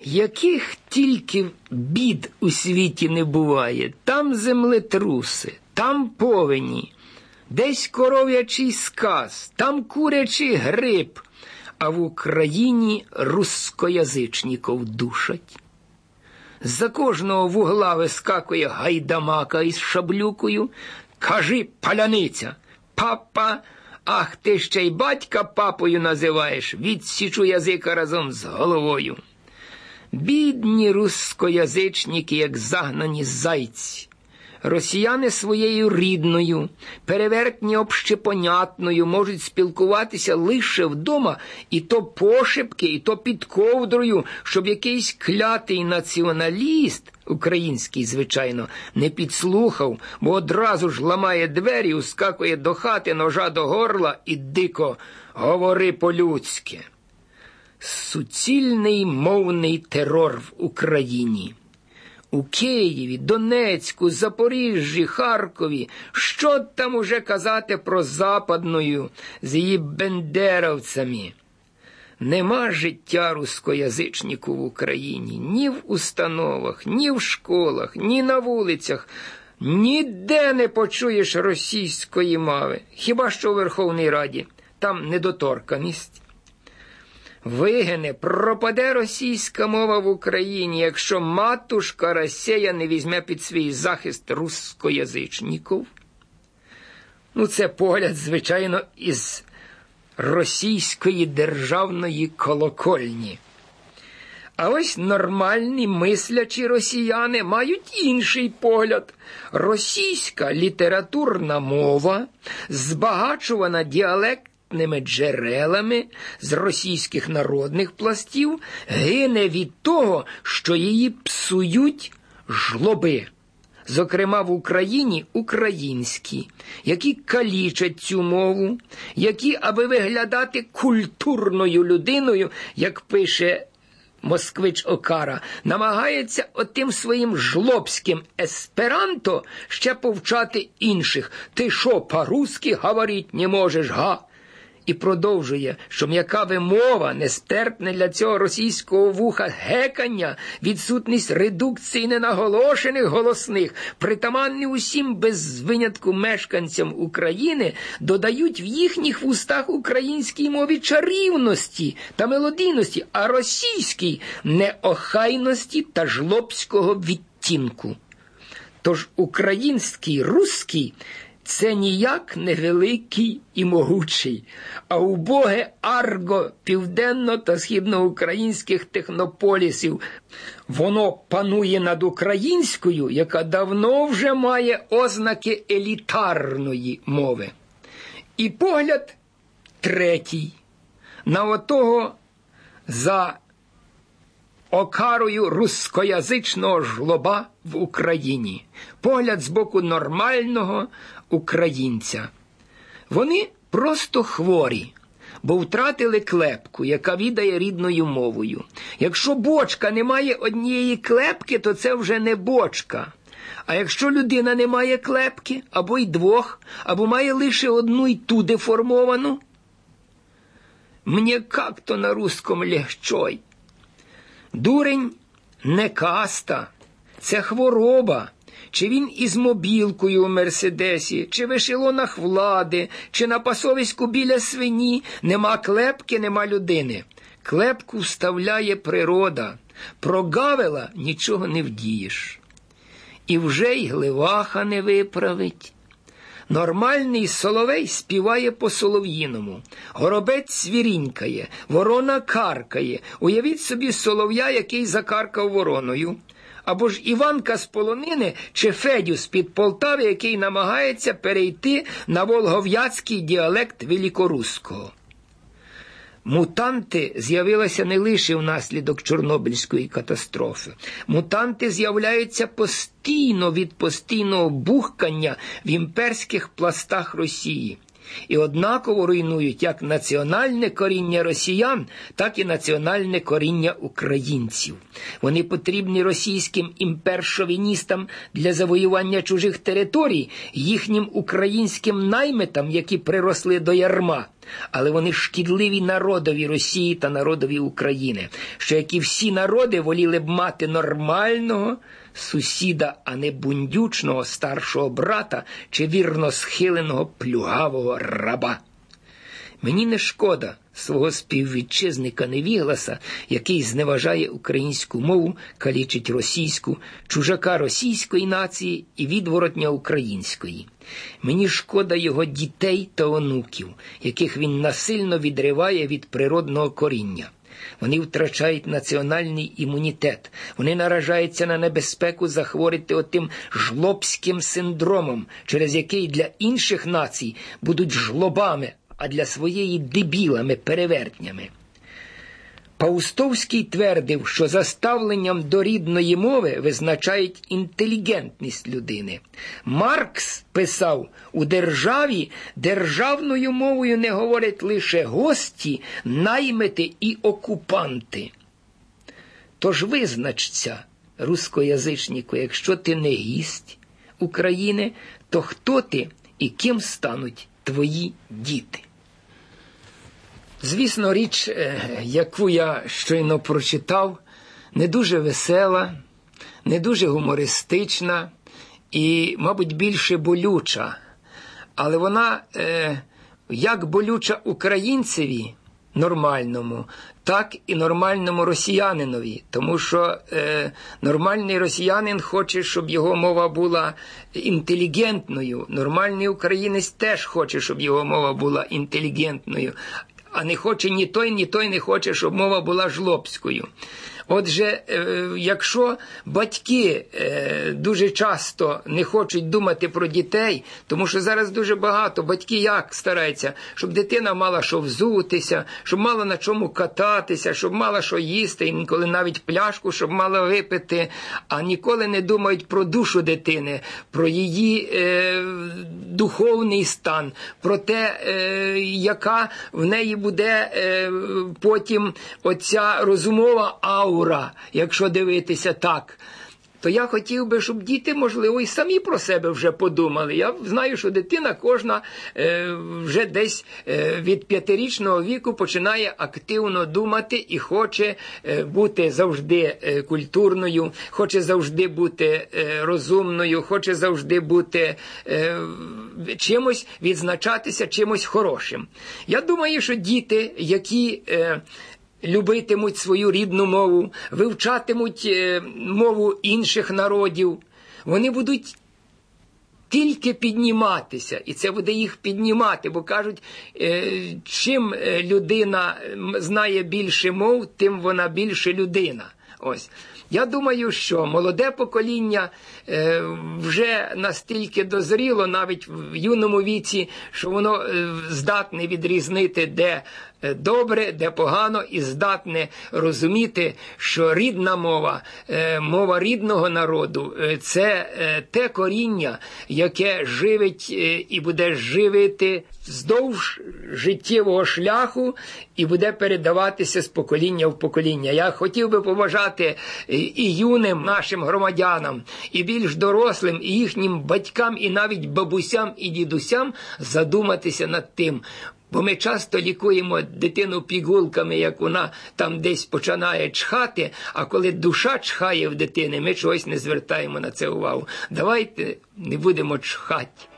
Яких тільки бід у світі не буває, там землетруси, там повені, десь коров'ячий сказ, там курячий гриб, а в Україні рускоязичників душать. За кожного вугла вискакує гайдамака із шаблюкою, кажи паляниця, папа, ах ти ще й батька папою називаєш, відсічу язика разом з головою. Бідні рускоязичники, як загнані зайці. Росіяни своєю рідною, перевертні общепонятною можуть спілкуватися лише вдома, і то пошепки, і то під ковдрою, щоб якийсь клятий націоналіст, український, звичайно, не підслухав, бо одразу ж ламає двері, ускакує до хати ножа до горла і дико говори по-людськи. Суцільний мовний терор в Україні. У Києві, Донецьку, Запоріжжі, Харкові, що там уже казати про западною з її бендеровцями? Нема життя рускоязичнику в Україні ні в установах, ні в школах, ні на вулицях. Ніде не почуєш російської мови, хіба що у Верховній Раді, там недоторканість. Вигине, пропаде російська мова в Україні, якщо матушка Росія не візьме під свій захист рускоязичників. Ну, це погляд, звичайно, із російської державної колокольні. А ось нормальні мислячі росіяни мають інший погляд. Російська літературна мова, збагачувана діалектними джерелами з російських народних пластів, гине від того, що її псують жлоби. Зокрема, в Україні українські, які калічать цю мову, які, аби виглядати культурною людиною, як пише москвич Окара, намагається отим своїм жлобським есперанто ще повчати інших. Ти що, по-русски говорить не можеш, га? І продовжує, що м'яка вимова нестерпне для цього російського вуха гекання, відсутність редукції ненаголошених голосних, притаманні усім без винятку мешканцям України, додають в їхніх вустах українській мові чарівності та мелодійності, а російській неохайності та жлобського відтінку. Тож український русський це ніяк не великий і могучий, а убоге арго південно та східноукраїнських технополісів. Воно панує над українською, яка давно вже має ознаки елітарної мови. І погляд третій на отого за окарою рускоязичного жлоба в Україні, погляд з боку нормального українця. Вони просто хворі, бо втратили клепку, яка відає рідною мовою. Якщо бочка не має однієї клепки, то це вже не бочка. А якщо людина не має клепки, або й двох, або має лише одну й ту деформовану, мені как-то на русском легчой. Дурень не каста, це хвороба. Чи він із мобілкою у Мерседесі, чи в ешелонах влади, чи на пасовиську біля свині, нема клепки, нема людини. Клепку вставляє природа, про Гавела нічого не вдієш. І вже й гливаха не виправить. Нормальний соловей співає по солов'їному, горобець свірінькає, ворона каркає. Уявіть собі солов'я, який закаркав вороною. Або ж Іванка з полонини чи Федю з під Полтави, який намагається перейти на волгов'яцький діалект великоруського. Мутанти з'явилися не лише внаслідок Чорнобильської катастрофи. Мутанти з'являються постійно від постійного бухкання в імперських пластах Росії. І однаково руйнують як національне коріння росіян, так і національне коріння українців. Вони потрібні російським імпершовіністам для завоювання чужих територій, їхнім українським наймитам, які приросли до ярма. Але вони шкідливі народові Росії та народові України, що як і всі народи воліли б мати нормального сусіда, а не бундючного старшого брата чи вірно схиленого плюгавого раба. Мені не шкода свого співвітчизника Невігласа, який зневажає українську мову, калічить російську, чужака російської нації і відворотня української. Мені шкода його дітей та онуків, яких він насильно відриває від природного коріння. Вони втрачають національний імунітет, вони наражаються на небезпеку захворіти отим жлобським синдромом, через який для інших націй будуть жлобами, а для своєї дебілами перевертнями. Паустовський твердив, що заставленням до рідної мови визначають інтелігентність людини. Маркс писав у державі державною мовою не говорять лише гості, наймити і окупанти. Тож визначся, рускоязичнику, якщо ти не гість України, то хто ти і ким стануть твої діти? Звісно, річ, е, яку я щойно прочитав, не дуже весела, не дуже гумористична і, мабуть, більше болюча. Але вона е, як болюча українцеві нормальному, так і нормальному росіянинові, тому що е, нормальний росіянин хоче, щоб його мова була інтелігентною. Нормальний українець теж хоче, щоб його мова була інтелігентною а не хоче ні той, ні той не хоче, щоб мова була жлобською. Отже, е, якщо батьки е, дуже часто не хочуть думати про дітей, тому що зараз дуже багато батьки як стараються, щоб дитина мала що взутися, щоб мала на чому кататися, щоб мала що їсти, інколи навіть пляшку, щоб мала випити, а ніколи не думають про душу дитини, про її е, духовний стан, про те, е, яка в неї буде е, потім оця розумова аура аура, якщо дивитися так. То я хотів би, щоб діти, можливо, і самі про себе вже подумали. Я знаю, що дитина кожна е, вже десь е, від п'ятирічного віку починає активно думати і хоче е, бути завжди е, культурною, хоче завжди бути е, розумною, хоче завжди бути е, чимось відзначатися чимось хорошим. Я думаю, що діти, які любитимуть свою рідну мову, вивчатимуть е, мову інших народів, вони будуть тільки підніматися, і це буде їх піднімати, бо кажуть, е, чим е, людина знає більше мов, тим вона більше людина. Ось. Я думаю, що молоде покоління е, вже настільки дозріло, навіть в юному віці, що воно е, здатне відрізнити, де е, добре, де погано, і здатне розуміти, що рідна мова, мова рідного народу це те коріння, яке живить і буде живити вздовж життєвого шляху і буде передаватися з покоління в покоління. Я хотів би побажати і юним нашим громадянам, і більш дорослим, і їхнім батькам, і навіть бабусям і дідусям задуматися над тим. Бо ми часто лікуємо дитину пігулками, як вона там десь починає чхати, а коли душа чхає в дитини, ми чогось не звертаємо на це увагу. Давайте не будемо чхати.